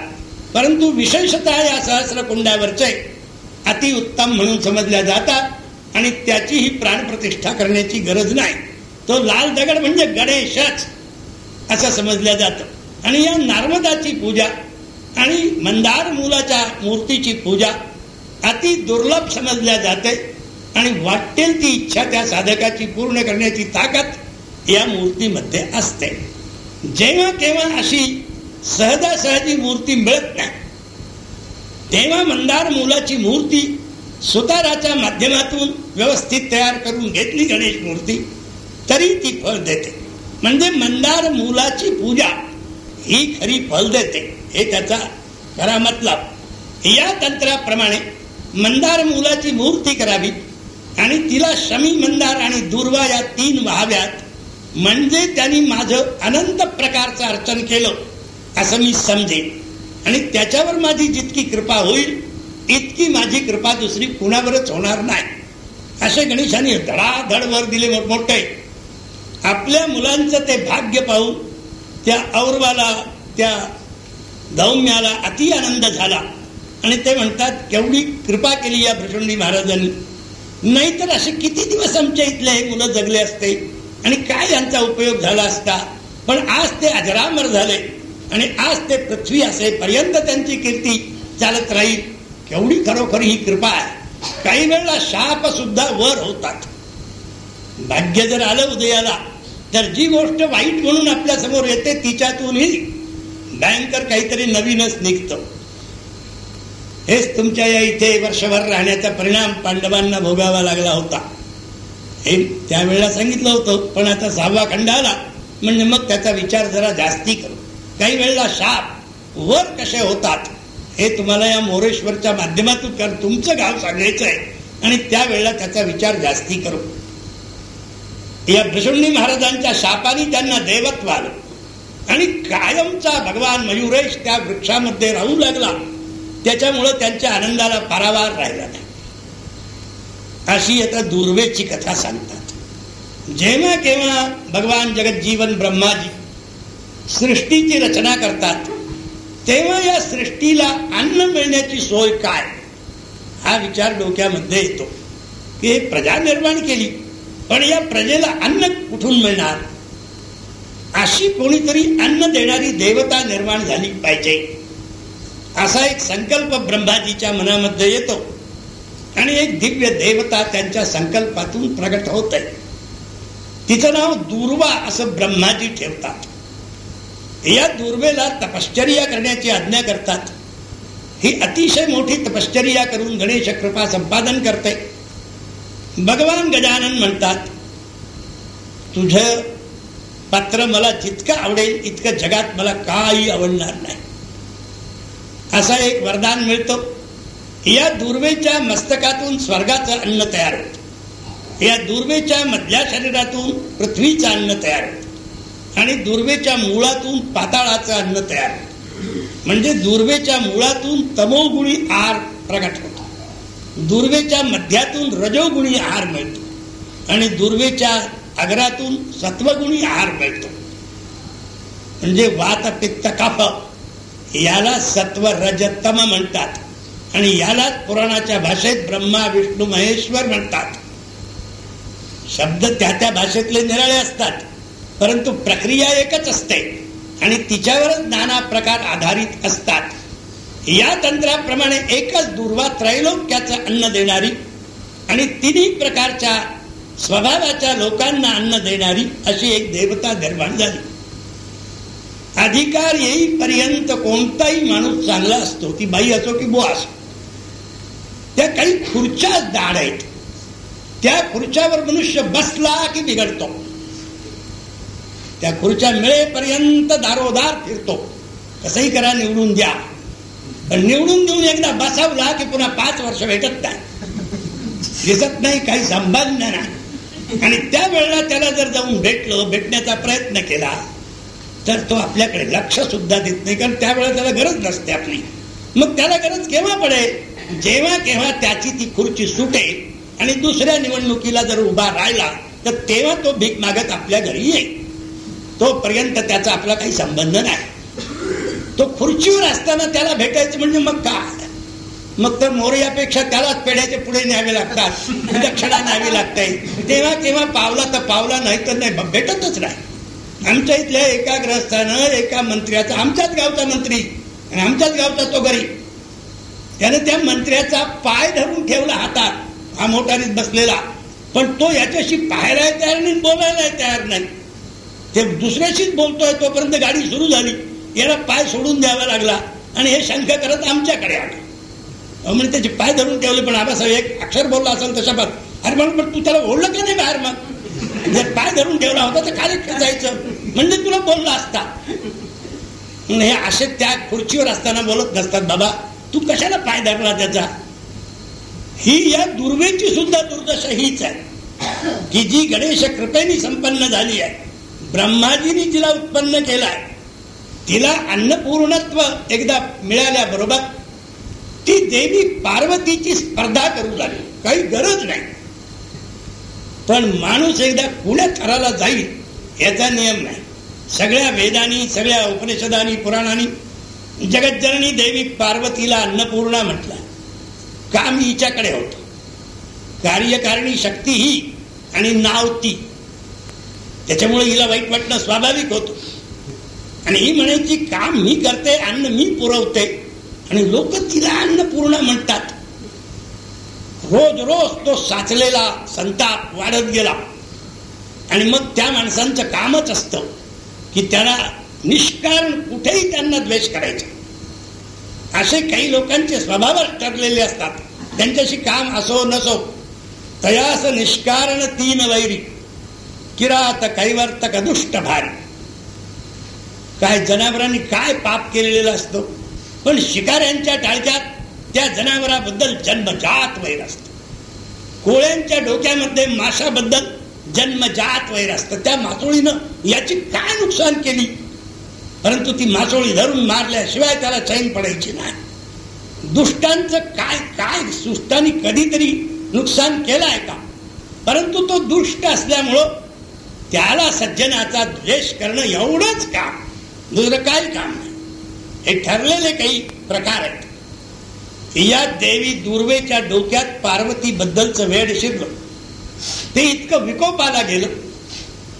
Speaker 1: परंतु विशेषतः या सहस्र कुंडावरचे अतिउत्तम म्हणून समजल्या जातात आणि त्याची ही प्राणप्रतिष्ठा करण्याची गरज नाही. तो लाल दगड म्हणजे गणेशच असं समजल्या जातं. आणि या नर्मदाची पूजा आणि मंदार मुलाच्या मूर्तीची पूजा अति दुर्लभ समजल्या जाते आणि वाटेल ती इच्छा त्या साधकाची पूर्ण करण्याची ताकद या मूर्तीमध्ये असते. जेव्हा केव्हा अशी सहजासहजी मूर्ती मिळत नाही तेव्हा मंदार मुलाची मूर्ती सुताराच्या माध्यमातून व्यवस्थित तयार करून घेतली गणेश मूर्ती तरी ती फळ देते. म्हणजे मंदार मुलाची पूजा ही खरी फल देते हे त्याचा खरा मतलब या तंत्राप्रमाणे मंदार मुलाची मूर्ती करावी आणि तिला शमी मंदार आणि दुर्वा या तीन व्हाव्यात म्हणजे त्यांनी माझं अनंत प्रकारचं अर्चन केलं असं मी समजेन. आणि त्याच्यावर माझी जितकी कृपा होईल इतकी माझी कृपा दुसरी कुणावरच होणार नाही. असे गणेशाने धडाधड वर दिले मोठे आपल्या मुलांचं ते भाग्य पाहून त्या औरवाला त्या दौम्याला अति आनंद झाला. आणि ते म्हणतात केवढी कृपा केली या भ्रषुंडी महाराजांनी. नाहीतर असे किती दिवस आमच्या इथले हे मुलं जगले असते? आणि काय यांचा उपयोग झाला असता? पण आज ते अजरामर झाले. आणि आज ते पृथ्वी असेपर्यंत त्यांची कीर्ती चालत राहील. केवढी खरोखर ही कृपा आहे. काही वेळेला शाप सुद्धा वर होतात. भाग्य जर आलं उदयाला तर जी गोष्ट वाईट म्हणून आपल्यासमोर येते तिच्यातूनही भयंकर काहीतरी नवीनच निघतं. हेच तुमच्या या इथे वर्षभर राहण्याचा परिणाम पांडवांना भोगावा लागला होता. हे त्यावेळेला सांगितलं होतं पण आता सहावा खंड आला. म्हणजे मग त्याचा विचार जरा जास्ती करू. काही वेळेला शाप वर कसे होतात हे तुम्हाला या मोरेश्वरच्या माध्यमातून कारण तुमचं गाव सांगायचं आहे. आणि त्यावेळेला त्याचा विचार जास्ती करू. या भृषुंडी महाराजांच्या शापाने त्यांना देवत्व आलं आणि कायमचा भगवान मयुरेश त्या वृक्षामध्ये राहू लागला. त्याच्यामुळं त्यांच्या आनंदाला पारावार राहिला नाही. अशी आता दुर्वेची कथा सांगतात. जेव्हा केव्हा भगवान जगज्जीवन ब्रह्माजी सृष्टीची रचना करतात तेव्हा या सृष्टीला अन्न मिळण्याची सोय काय? हा विचार डोक्यामध्ये येतो. की प्रजा निर्माण केली पण या प्रजेला अन्न कुठून मिळणार? अशी कोणीतरी अन्न देणारी देवता निर्माण झाली पाहिजे. असा एक संकल्प ब्रह्माजीच्या मनामध्ये येतो. आणि एक दिव्य देवता त्यांच्या संकल्पातून प्रगट होत आहे तिचं नाव दुर्वा असं ब्रह्माजी ठेवतात. या दुर्वेला तपश्चर्या करण्याची आज्ञा करतात. ही अतिशय मोठी तपश्चर्या करून गणेश कृपा संपादन करते. भगवान गजानन म्हणतात तुझ पात्र मला जितकं आवडेल इतकं जगात मला काही आवडणार नाही. असा एक वरदान मिळतो. या दुर्वेच्या मस्तकातून स्वर्गाचं अन्न तयार होत. या दुर्वेच्या मधल्या शरीरातून पृथ्वीचं अन्न तयार होत. आणि दुर्वेच्या मुळातून पाताळाचं अन्न तयार होत. म्हणजे दुर्वेच्या मुळातून तमोगुणी आहार प्रगट होतो. दुर्वेच्या मध्यातून रजोगुणी आहार मिळतो. आणि दुर्वेच्या अग्रातून सत्वगुणी आहार मिळतो. म्हणजे वात पित्त काप याला सत्व रजतम म्हणतात. आणि यालाच पुराणाच्या भाषेत ब्रह्मा विष्णू महेश्वर म्हणतात. शब्द त्या त्या भाषेतले निराळे असतात परंतु प्रक्रिया एकच असते आणि तिच्यावरच नाना प्रकार आधारित असतात. या तंत्राप्रमाणे एकच दुर्वा त्रैलोक्याचं अन्न देणारी आणि तिन्ही प्रकारच्या स्वभावाच्या लोकांना अन्न देणारी अशी एक देवता निर्माण झाली. अधिकार येईपर्यंत कोणताही माणूस चांगला असतो ती बाई असो की बुवा असो. त्या काही खुर्च्या दाड आहेत. त्या खुर्च्यावर मनुष्य बसला की बिघडतो. त्या खुर्च्या मिळेपर्यंत दारोदार फिरतो. कसंही करा निवडून द्या. पण निवडून देऊन एकदा बसावला की पुन्हा पाच वर्ष भेटत नाही. दिसत नाही काही संबंध नाही. आणि त्या वेळेला त्याला जर जाऊन भेटलो भेटण्याचा प्रयत्न केला तर तो आपल्याकडे लक्ष सुद्धा देत नाही कारण त्यावेळेला त्याला गरज नसते आपली. मग त्याला गरज केव्हा पडेल जेव्हा केव्हा त्याची ती खुर्ची सुटे आणि दुसऱ्या निवडणुकीला जर उभा राहिला तर तेव्हा तो भीक मागत आपल्या घरी येईल तोपर्यंत त्याचा आपला काही संबंध नाही. तो खुर्चीवर असताना त्याला भेटायचं म्हणजे मग काय? मग तर मोर्यापेक्षा त्यालाच पेढ्याचे पुढे न्यावे लागतात दक्षिणा न्यावी लागते तेव्हा केव्हा पावला तर पावला नाही तर नाही भेटतच नाही. आमच्या इथल्या एका ग्रस्थानं एका मंत्र्याचा आमच्याच गावचा मंत्री. आणि आमच्याच गावचा तो गरीब. त्याने त्या मंत्र्याचा पाय धरून ठेवला हातात. हा मोटारीत बसलेला. पण तो याच्याशी पाहायला तयार नाही बोलायला तयार नाही. ते दुसऱ्याशीच बोलतोय तोपर्यंत गाडी सुरू झाली. याला पाय सोडून द्यावा लागला. आणि हे शंख करत आमच्याकडे आले. म्हणजे त्याचे पाय धरून ठेवले पण आबासाहेब एक अक्षर बोलला असेल तशा पण अरे म्हणून पण तू त्याला ओढलं का नाही बाहेर मग? जर पाय धरून ठेवला होता तर काय जायचं म्हणजे तुला बोलला असता. हे असे त्या खुर्चीवर असताना बोलत नसतात बाबा. तू कशाला पाय धरला त्याचा? ही या दुर्वेची सुद्धा दुर्दशा हीच आहे. की जी गणेश कृपेने संपन्न झाली आहे. ब्रह्माजीने तिला उत्पन्न केलाय. तिला अन्नपूर्णत्व एकदा मिळाल्याबरोबर ती देवी पार्वतीची स्पर्धा करू लागली. काही गरज नाही. पण माणूस एकदा कुण्या थराला जाईल याचा नियम नाही. सगळ्या वेदानी सगळ्या उपनिषदानी पुराणानी जगज्जननी देवी पार्वतीला अन्नपूर्णा म्हटला. काम हिच्याकडे होत. कार्यकारिणी शक्ती ही आणि नाव ती. त्याच्यामुळे हिला वाईट वाटणं स्वाभाविक होतं. आणि ही म्हणायची काम मी करते अन्न मी पुरवते. आणि लोक तिला अन्नपूर्णा म्हणतात. रोज रोज तो साचलेला संताप वाढत गेला. आणि मग त्या माणसांचं कामच असतं. की त्याला निष्कारण कुठेही त्यांना द्वेष करायचा. असे काही लोकांचे स्वभावच ठरलेले असतात. त्यांच्याशी काम असो नसो तयास निष्कारण तीन वैरी किरात कैवर्तक दुष्ट भारी. काय जनावरांनी काय पाप केलेलं असतो? पण शिकाऱ्यांच्या टाळक्यात त्या जनावराबद्दल जन्मजात वैर असत. कोळ्यांच्या डोक्यामध्ये माशाबद्दल जन्मजात वैर असतं. त्या मासोळीनं याची काय नुकसान केली? परंतु ती मासोळी धरून मारल्याशिवाय त्याला चैन पडायची नाही. दुष्टांचं काय काय सुष्टांनी कधीतरी नुकसान केलं आहे का? परंतु तो दुष्ट असल्यामुळं त्याला सज्जनाचा द्वेष करणं एवढंच काम. दुसरं काही काम नाही. हे ठरलेले काही प्रकार आहेत. या देवी दुर्वेच्या डोक्यात पार्वती वेड वेळ शिरलं. ते इतकं विकोपाला गेलं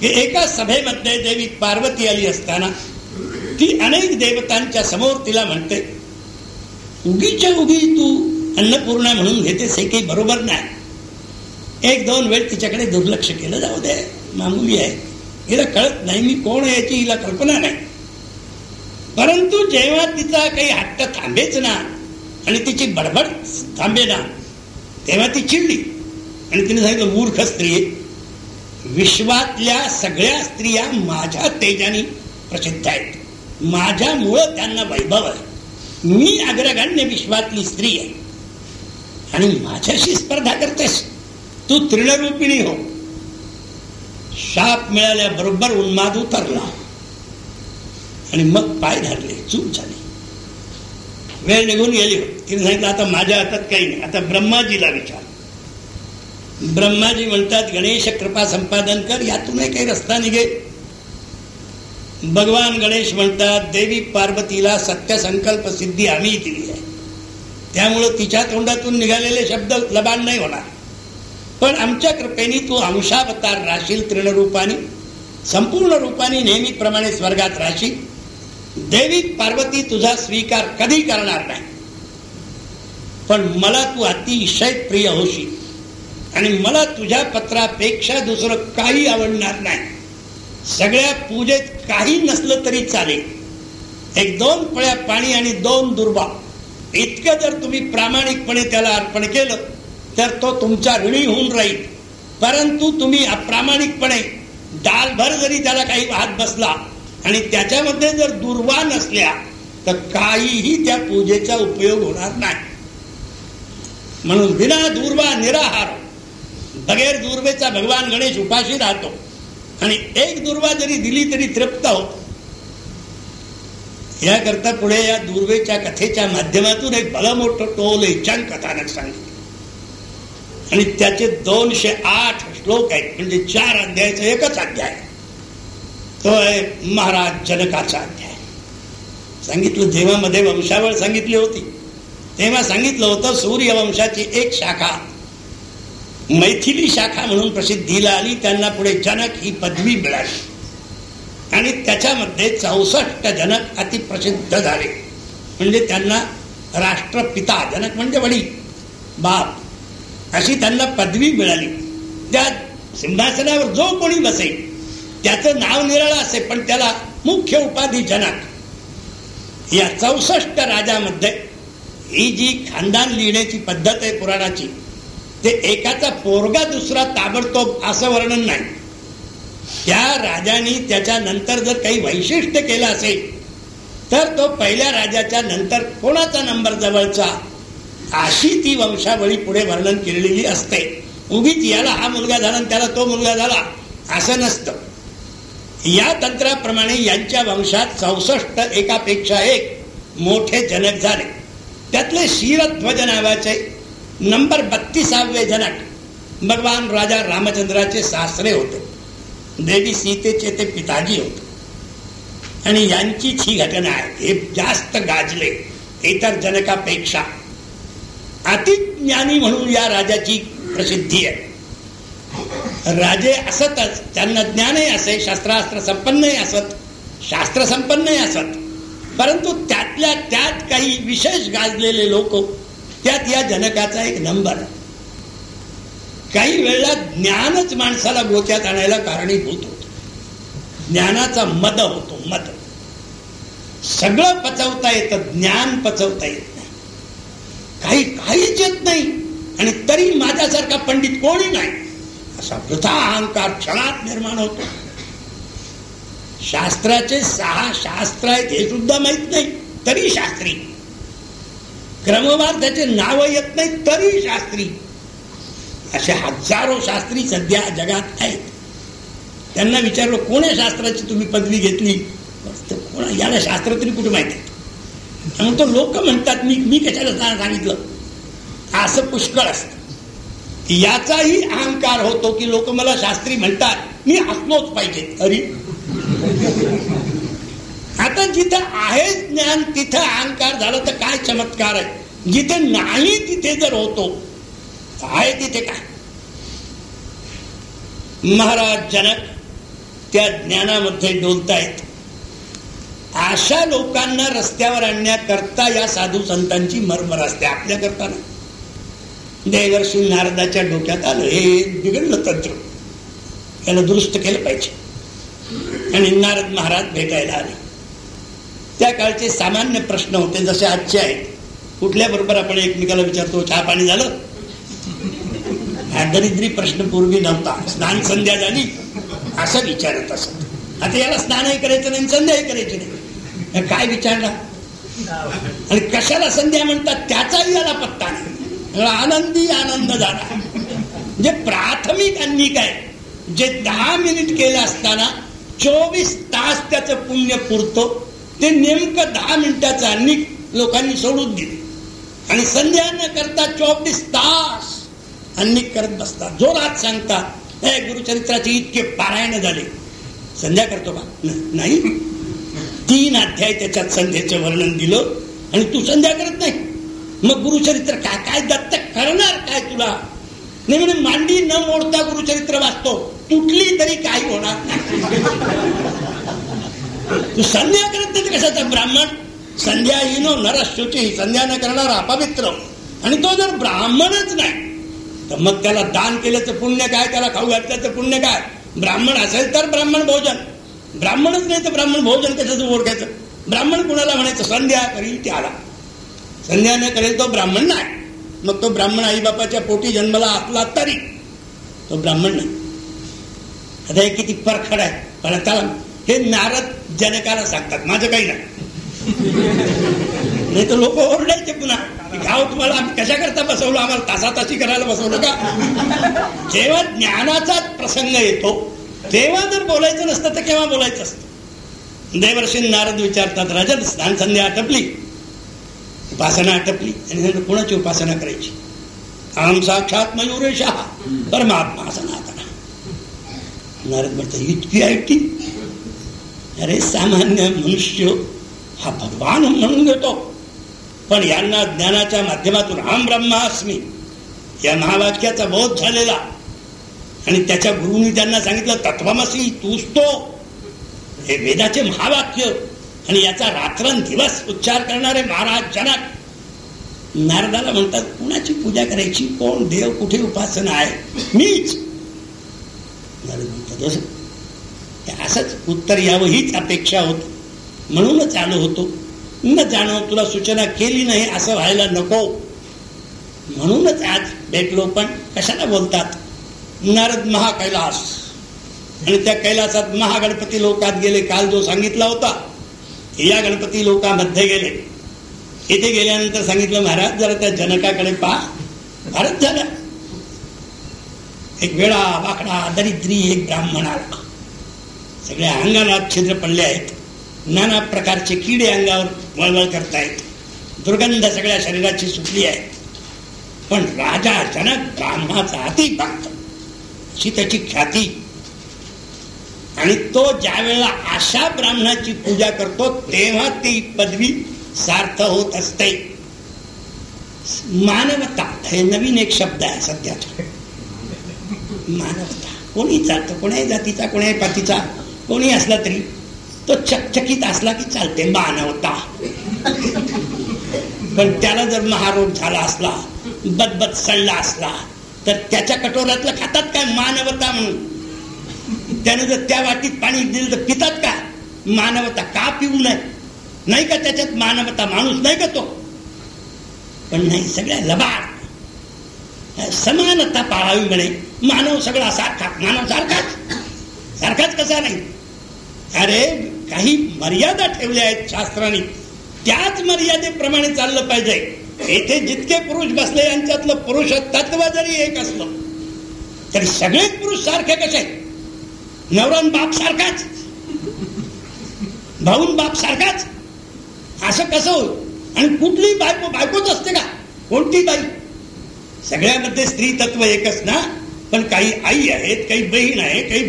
Speaker 1: की एका सभेमध्ये देवी पार्वती आली असताना ती अनेक देवतांच्या समोर तिला म्हणते उगीच्या उगी तू अन्नपूर्णा म्हणून घेतेस हे काही बरोबर नाही. एक दोन वेळ तिच्याकडे दुर्लक्ष केलं जाऊ दे मामुली आहे. हिला कळत नाही मी कोण आहे याची हिला कल्पना नाही. परंतु जेव्हा तिचा काही हट्ट थांबेच ना आणि तिची बडबड थांबे ना तेव्हा ती चिडली. आणि तिने सांगितलं मूर्ख स्त्री विश्वातल्या सगळ्या स्त्रिया माझ्या तेजाने प्रसिद्ध आहेत. माझ्यामुळं त्यांना वैभव आहे. मी अग्रगण्य विश्वातली स्त्री आहे. आणि माझ्याशी स्पर्धा करतेस. तू तृणरूपिणी हो. शाप मिळाल्याबरोबर उन्माद उतरला. आणि मग पाय धरले. चूक झाली. वेळ निघून गेली. तिने सांगितलं आता माझ्या हातात काही नाही. आता ब्रह्माजीला विचार. ब्रह्माजी म्हणतात गणेश कृपा संपादन कर यातूनही काही रस्ता निघे. भगवान गणेश म्हणतात देवी पार्वतीला सत्य संकल्प सिद्धी आम्ही दिली आहे. त्यामुळं तिच्या तोंडातून निघालेले शब्द लबान नाही होणार. पण आमच्या कृपेने तू अंशावतार राशील तृणरूपाने. संपूर्ण रूपाने नेहमीप्रमाणे स्वर्गात राशील. देवी पार्वती तुझा स्वीकार कधी करणार नाही. पण मला तू अतिशय प्रिय होशील. आणि मला तुझ्या पत्रापेक्षा दुसरं काही आवडणार नाही. सगळ्या पूजेत काही नसलं तरी चालेल. एक दोन पळ्या पाणी आणि दोन दुर्बा इतकं जर तुम्ही प्रामाणिकपणे त्याला अर्पण केलं तर तो तुमचा ऋणी होऊन राहील. परंतु तुम्ही अप्रामाणिकपणे डालभर जरी त्याला काही वाहत बसला आणि त्याच्यामध्ये जर दुर्वा नसल्या तर काहीही त्या पूजेचा उपयोग होणार नाही. म्हणून विना दुर्वा निराहार बगैर दुर्वेचा भगवान गणेश उपाशी राहतो. आणि एक दुर्वा जरी दिली तरी तृप्त होतो. याकरता पुढे या दुर्वेच्या कथेच्या माध्यमातून एक भलं मोठं टोल इच्छान कथानक सांगितलं. आणि त्याचे दोनशे आठ श्लोक आहेत. म्हणजे चार अध्यायाचा एकच अध्याय. तो आहे महाराज जनकाचा अध्याय. सांगितलं जेव्हा मध्ये वंशावळ सांगितली होती. तेव्हा सांगितलं होतं सूर्यवंशाची एक शाखा. मैथिली शाखा म्हणून प्रसिद्धीला आली त्यांना पुढे जनक ही पदवी मिळाली. आणि त्याच्यामध्ये चौसष्ट जनक अतिप्रसिद्ध झाले. म्हणजे त्यांना राष्ट्रपिता जनक म्हणजे वडील बाप अशी त्यांना पदवी मिळाली. त्या सिंहासनावर जो कोणी बसे त्याचं नाव निराळं असे पण त्याला मुख्य उपाधी जनक. या चौसष्ट राजामध्ये ही जी खानदान लिहिण्याची पद्धत आहे पुराणाची ते एकाचा पोरगा दुसरा ताबडतोब असं वर्णन नाही. त्या राजाने त्याच्या नंतर जर काही वैशिष्ट्य केलं असेल तर तो पहिल्या राजाच्या नंतर कोणाचा नंबर जवळचा? अशी ती वंशावळी पुढे वर्णन केलेली असते. उगीच याला हा मुलगा झाला आणि त्याला तो मुलगा झाला असं नसतं. या तंत्राप्रमाणे यांच्या वंशात चौसष्ट एकापेक्षा एक मोठे जनक झाले. त्यातले शिरध्वज नावाचे नंबर बत्तीसावे जनक भगवान राजा रामचंद्राचे सासरे होते. देवी सीतेचे ते पिताजी होते. आणि यांचीच ही घटना आहे हे जास्त गाजले इतर जनकापेक्षा अतिज्ञानी म्हणून या राजाची प्रसिद्धी आहे. राजे असतच त्यांना ज्ञानही असे शास्त्रास्त्र संपन्नही असत शास्त्र संपन्नही असत. परंतु त्यातल्या त्यात काही विशेष गाजलेले लोक त्यात या जनकाचा एक नंबर. काही वेळेला ज्ञानच माणसाला गोच्यात आणायला कारणीभूत होतो. ज्ञानाचा मद होतो मद. सगळं पचवता येतं ज्ञान पचवता येत नाही. काही काहीच येत नाही. आणि तरी माझ्यासारखा पंडित कोणी नाही? असा वृथा अहंकार क्षणात निर्माण होतो. शास्त्राचे सहा शास्त्र आहेत हे सुद्धा माहीत नाही. तरी शास्त्री. क्रमवार त्याचे नाव येत नाही तरी शास्त्री. असे हजारो शास्त्री सध्या जगात आहेत. त्यांना विचारलं कोण्या शास्त्राची तुम्ही पदवी घेतली? कोणा याला शास्त्र तरी कुठे माहिती म्हणून तो लोक म्हणतात मी मी कशाला सांगितलं? असं पुष्कळ असत. याचाही अहंकार होतो की लोक मला शास्त्री म्हणतात. मी असलोच पाहिजे. अरे. आता जिथं आहे ज्ञान तिथं अहंकार झालं तर काय चमत्कार आहे? जिथे नाही तिथे जर होतो आहे तिथे काय? महाराज जनक त्या ज्ञानामध्ये डोलतायत. अशा लोकांना रस्त्यावर आणण्याकरता या साधू संतांची मरमर असते आपल्या करताना देवर्षी नारदाच्या डोक्यात आलं हे बिघडलं तंत्र. याला दुरुस्त केलं पाहिजे. आणि नारद महाराज भेटायला आले. त्या काळचे सामान्य प्रश्न होते जसे आजचे आहेत. कुठल्या बरोबर आपण एकमेकाला विचारतो चहा पाणी झालं? हा दरिद्री प्रश्न पूर्वी नव्हता. स्नान संध्या झाली असं विचारत असत. आता याला स्नानही करायचं नाही संध्याही करायची नाही. काय विचारला? आणि कशाला संध्या म्हणतात? त्याचाही याला पत्ता नाही. आनंदी आनंद झाला. म्हणजे प्राथमिक अन्नी काय जे दहा मिनिट केलं असताना चोवीस तास त्याचं पुण्य पुरतो. ते नेमकं दहा मिनिटाचं अन्निक लोकांनी सोडून दिले. आणि संध्या न करता चोवीस तास अन्नी करत बसतात. जोरात सांगतात हे गुरुचरित्राचे इतके पारायण झाले. संध्या करतो का? नाही. तीन अध्याय त्याच्यात संध्याचं वर्णन दिलं आणि तू संध्या करत नाही. मग गुरुचरित्र काय काय दत्त करणार काय तुला? नाही मांडी न मोडता गुरुचरित्र वाचतो. तुटली तरी काही होणार तू संध्या करत नाही कशाचा ब्राह्मण? संध्या हिनो नरशुची संध्या न करणारा अपवित्र. आणि तो जर ब्राह्मणच नाही तर मग त्याला दान केल्याचं पुण्य काय? त्याला खाऊ घातल्याचं पुण्य काय? ब्राह्मण असेल तर ब्राह्मण भोजन. ब्राह्मणच नाही तर ब्राह्मण भोजन कशाचं ओळखायचं ब्राह्मण कुणाला म्हणायचं? संध्या करी त्याला संध्या न करेल तो ब्राह्मण नाही. मग तो ब्राह्मण आई बापाच्या पोटी जन्मला असला तरी तो ब्राह्मण नाही. आता हे किती परखड आहे. पण त्याला हे नारद जनकाला सांगतात माझं काही नाही. नाही तर लोक ओरडायचे पुन्हा घ्याव तुम्हाला आम्ही कशा करता बसवलं? आम्हाला तासा तासी करायला बसवलं का? जेव्हा ज्ञानाचाच प्रसंग येतो तेव्हा जर बोलायचं नसतं तर केव्हा बोलायचं असतं? देवर्षी नारद विचारतात राजन स्नान संध्या आटपली? उपासना आटपली? आणि कोणाची उपासना करायची? आम साक्षात मयुरेश परमात्मा असं नारद म्हणतात इतकी ऐकती अरे सामान्य मनुष्य हा भगवान म्हणून घेतो पण यांना ज्ञानाच्या माध्यमातून राम ब्रह्मास्मी या महावाक्याचा बोध झालेला. आणि त्याच्या गुरुनी त्यांना सांगितलं तत्वमसी तूच तो हे वेदाचे महावाक्य आणि याचा रात्रंदिवस उच्चार करणारे महाराज जनक. नारदाला म्हणतात कुणाची पूजा करायची? कोण? देव कुठे उपासना आहे? मीच. नारद म्हणतात असंच उत्तर यावं हीच अपेक्षा होती. म्हणूनच आलो होतो. न जाणव तुला सूचना केली नाही असं व्हायला नको. म्हणूनच आज भेटलो पण कशाला बोलतात? नारद महाकैलास. आणि त्या कैलासात महागणपती लोकात गेले काल जो सांगितला होता या गणपती लोकांमध्ये गेले. इथे गेल्यानंतर सांगितलं महाराज जरा त्या जनकाकडे पहा. भारत झाला. एक वेळा वाकडा दरिद्री एक ब्राह्मण आला. सगळ्या अंगाला छिद्र पडले आहेत. नाना प्रकारचे किडे अंगावर वळवळ करतायत. दुर्गंध सगळ्या शरीराची सुटली आहे. पण राजा जनक ब्राह्मणाचा अति भक्त अशी त्याची ख्याती. आणि तो ज्या वेळेला अशा ब्राह्मणाची पूजा करतो तेव्हा ती पदवी सार्थ होत असते. मानवता हे नवीन एक शब्द आहे सध्याचा मानवता. कोणी जात कोणाही जातीचा कोणाही पातीचा. कोणी असला तरी तो चकचकीत असला की चालते मानवता. पण त्याला जर महारोग झाला असला बदबद सडला असला तर त्याच्या कटोऱ्यातलं खातात काय मानवता म्हणून? त्याने जर त्या वाटीत पाणी दिलं तर पितात का? मानवता का पिऊ नये? नाही का त्याच्यात मानवता माणूस नाही का तो? पण नाही सगळ्या लबाड. समानता पाळावी म्हणे. मानव सगळा सारखा मानव सारखाच. सारखाच कसा नाही? अरे काही मर्यादा ठेवल्या आहेत शास्त्राने. त्याच मर्यादेप्रमाणे चाललं पाहिजे. येथे जितके पुरुष बसले यांच्यातलं पुरुष तत्व जरी एक असलं तरी सगळेच पुरुष सारखे कसे नवरान बाप सारखाच. भाऊन बाप सारखाच. असं कसं होईल? आणि कुठली बायको बायकोच असते का? कोणती बाई? सगळ्यामध्ये स्त्री तत्व एकच ना? पण काही आई आहेत काही बहीण आहे काही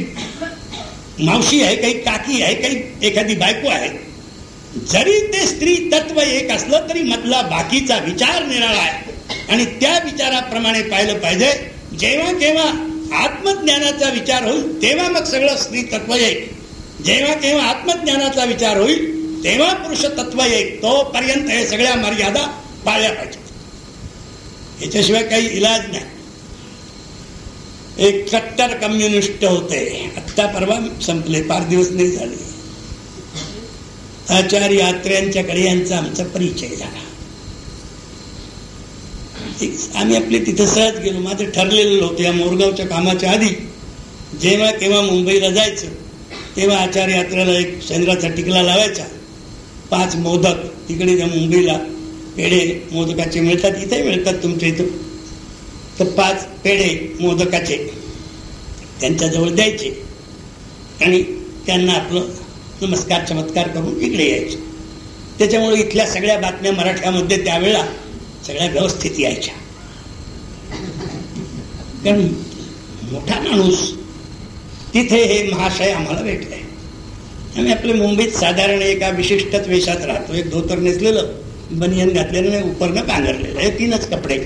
Speaker 1: मावशी आहे काही काकी आहे काही एखादी बायको आहे. जरी ते स्त्री तत्व एक असलं तरी मधला बाकीचा विचार निराळा आहे. आणि त्या विचाराप्रमाणे पाहिलं पाहिजे जेव्हा केव्हा आत्मज्ञानाचा विचार होईल तेव्हा मग सगळं स्त्री तत्व येईल. जेव्हा केव्हा आत्मज्ञानाचा विचार होईल तेव्हा पुरुष तत्व येईल. तोपर्यंत हे सगळ्या मर्यादा पाळल्या पाहिजेत. याच्याशिवाय काही इलाज नाही. एक कट्टर कम्युनिस्ट होते. आत्ता परवा संपले पाच दिवस नाही झाले. आचार्य यात्र्यांच्याकडे यांचा आमचा परिचय झाला. आम्ही आपले तिथं सहज गेलो. माझं ठरलेलं होतं या मोरगावच्या कामाच्या आधी जेव्हा केव्हा मुंबईला जायचं तेव्हा आचार्य यात्रेला एक चंद्राचा टिकला लावायचा. पाच मोदक तिकडे त्या मुंबईला पेढे मोदकाचे मिळतात इथे मिळतात तुमच्या इथं. तर पाच पेढे मोदकाचे त्यांच्याजवळ द्यायचे आणि त्यांना आपलं नमस्कार चमत्कार करून इकडे यायचे. त्याच्यामुळे इथल्या सगळ्या बातम्या मराठ्यामध्ये त्यावेळेला सगळ्या व्यवस्थित यायच्या. कारण मोठा माणूस तिथे हे महाशय आम्हाला भेटले आम्ही आपले मुंबईत साधारण एका विशिष्ट वेशात राहतो. एक धोतर नेसलेलं बनियन घातलेलं नाही उपरनं पांघरलेलं. हे तीनच कपडे.